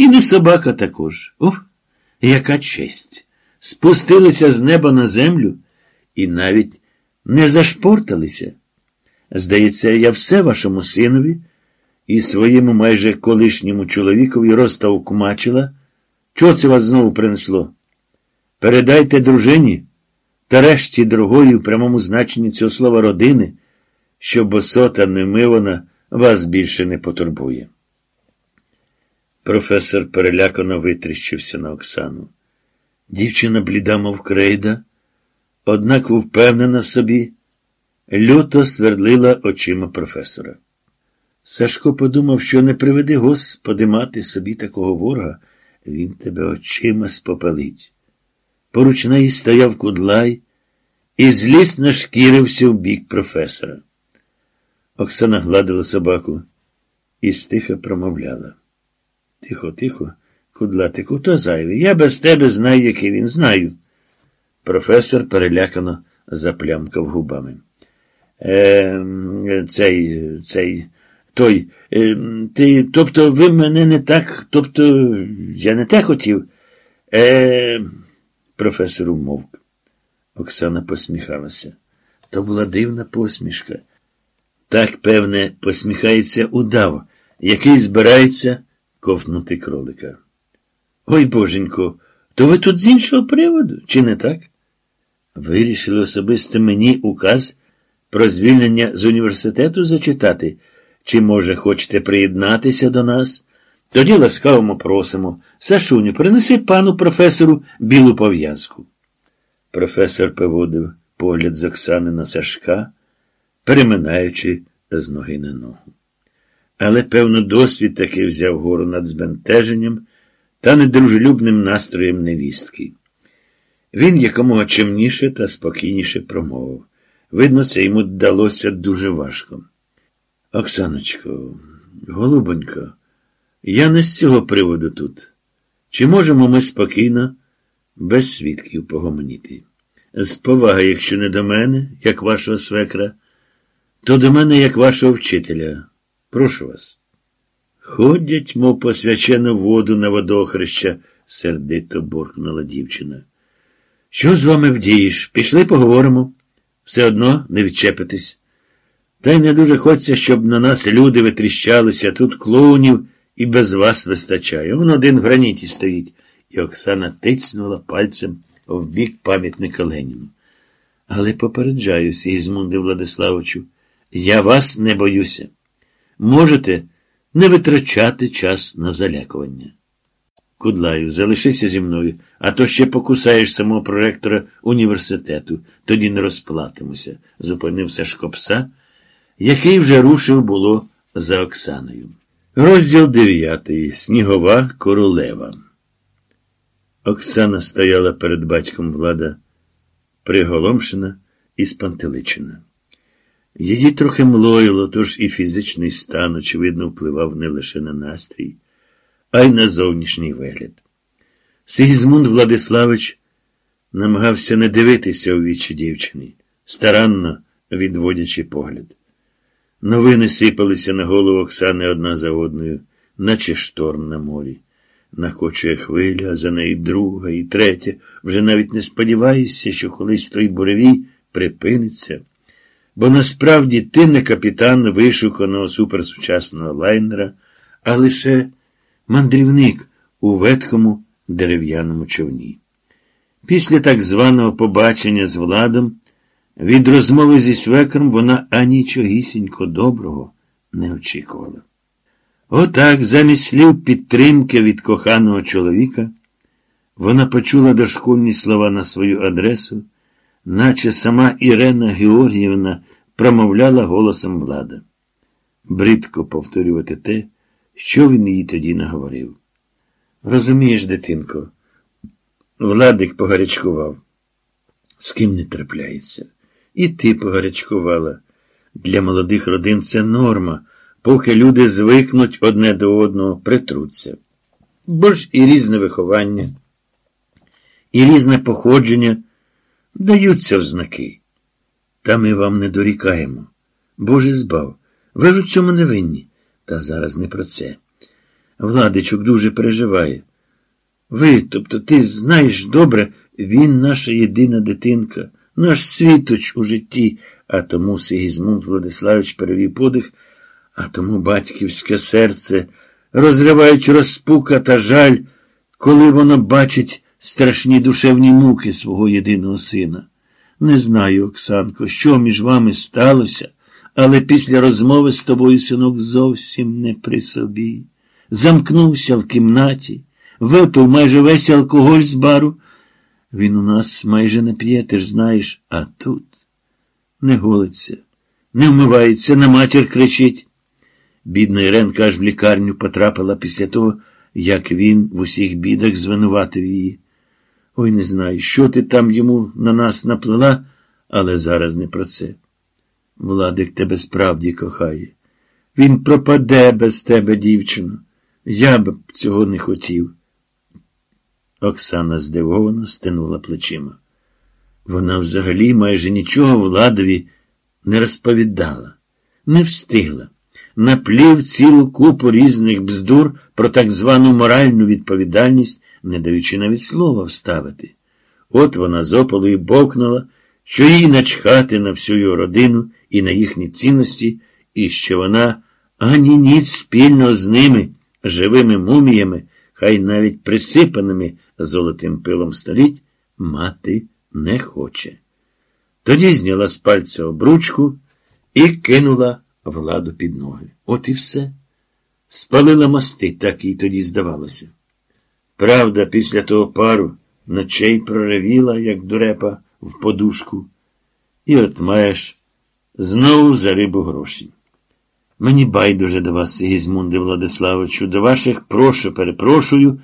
І не собака також. Ух, яка честь! Спустилися з неба на землю і навіть не зашпорталися. Здається, я все вашому синові і своєму майже колишньому чоловікові розтавкмачила. Чого це вас знову принесло? Передайте дружині та решті другої в прямому значенні цього слова родини, що босота немивана вас більше не потурбує. Професор перелякано витріщився на Оксану. Дівчина бліда, мов крейда, однак впевнена в собі, люто свердлила очима професора. Сашко подумав, що не приведи Господи мати собі такого ворога, він тебе очима спопелить. Поруч неї стояв кудлай і злісно шкірився в бік професора. Оксана гладила собаку і стиха промовляла. Тихо, тихо, кудлатику, то зайвий. Я без тебе знаю, який він знаю. Професор перелякано заплямкав губами. Е, Цей, цей, той, е, ти, тобто ви мене не так, тобто я не те хотів. Е, Професор умовк. Оксана посміхалася. То була дивна посмішка. Так, певне, посміхається удав, який збирається ковтнути кролика. Ой, боженько, то ви тут з іншого приводу, чи не так? Вирішили особисто мені указ про звільнення з університету зачитати, чи, може, хочете приєднатися до нас? Тоді ласкаво просимо. Сашуню, принеси пану професору білу пов'язку. Професор поводив погляд з Оксани на Сашка, переминаючи з ноги на ногу. Але, певно, досвід таки взяв гору над збентеженням та недружелюбним настроєм невістки. Він якомога чимніше та спокійніше промовив. Видно, це йому вдалося дуже важко. Оксаночко, голубонько, я не з цього приводу тут. Чи можемо ми спокійно, без свідків погомоніти? З поваги, якщо не до мене, як вашого свекра, то до мене, як вашого вчителя. Прошу вас. Ходять, мов посвячену воду на водохреща, сердито буркнула дівчина. Що з вами вдієш? Пішли поговоримо. Все одно не відчепитись. Та й не дуже хочеться, щоб на нас люди витріщалися, тут клоунів і без вас вистачає. Он один в граніті стоїть. І Оксана тицнула пальцем в бік пам'ятника Леніну. Але попереджаю, Сігізмунде Владиславовичу, я вас не боюся. Можете не витрачати час на залякування. Кудлаю, залишися зі мною, а то ще покусаєш самого проректора університету, тоді не розплатимося, зупинив Сашко пса, який вже рушив було за Оксаною. Розділ дев'ятий. Снігова королева. Оксана стояла перед батьком влада, приголомшена і спантеличена. Її трохи млоїло, тож і фізичний стан, очевидно, впливав не лише на настрій, а й на зовнішній вигляд. Сигізмунд Владиславич намагався не дивитися у вічі дівчини, старанно відводячи погляд. Новини сипалися на голову Оксани одна за одною, наче шторм на морі. Накочує хвиля, за нею друга і третя. Вже навіть не сподіваєшся, що колись той буревій припиниться. Бо насправді ти не капітан вишуканого суперсучасного лайнера, а лише мандрівник у ветхому дерев'яному човні. Після так званого побачення з владом, від розмови зі свекром вона анічогісінько доброго не очікувала. Отак, замість слів підтримки від коханого чоловіка, вона почула дошкольні слова на свою адресу, наче сама Ірена Георгіївна промовляла голосом влада. Бридко повторювати те, що він їй тоді наговорив. Розумієш, дитинко, Владик погарячкував. З ким не трапляється. І ти погарячкувала. Для молодих родин це норма, поки люди звикнуть одне до одного, притруться. Бо ж і різне виховання, і різне походження даються в знаки. Та ми вам не дорікаємо. Боже збав, ви ж у цьому не винні. Та зараз не про це. Владичок дуже переживає. Ви, тобто ти знаєш добре, він наша єдина дитинка, наш світоч у житті, а тому Сигізмунд Владиславич перевів подих, а тому батьківське серце розривають розпука та жаль, коли воно бачить страшні душевні муки свого єдиного сина. Не знаю, Оксанко, що між вами сталося, але після розмови з тобою, синок, зовсім не при собі. Замкнувся в кімнаті, випив майже весь алкоголь з бару. Він у нас майже не п'є, ти ж знаєш, а тут не голиться, не вмивається, на матір кричить. Бідна Іренка аж в лікарню потрапила після того, як він в усіх бідах звинуватив її. Ой, не знаю, що ти там йому на нас наплела, але зараз не про це. Владик тебе справді кохає. Він пропаде без тебе, дівчино. Я б цього не хотів. Оксана здивовано стинула плечима. Вона взагалі майже нічого Владові не розповідала, не встигла. Наплів цілу купу різних бздур про так звану моральну відповідальність, не даючи навіть слова вставити. От вона з ополу бовкнула, що їй начхати на всю його родину і на їхні цінності, і що вона ані ніч спільно з ними, живими муміями, хай навіть присипаними золотим пилом століть, мати не хоче. Тоді зняла з пальця обручку і кинула владу під ноги. От і все. Спалила мости, так їй тоді здавалося. Правда, після того пару ночей проревіла, як дурепа, в подушку, і от маєш знову за рибу гроші. Мені байдуже до вас, гізмунди, Владиславовичу, до ваших прошу, перепрошую,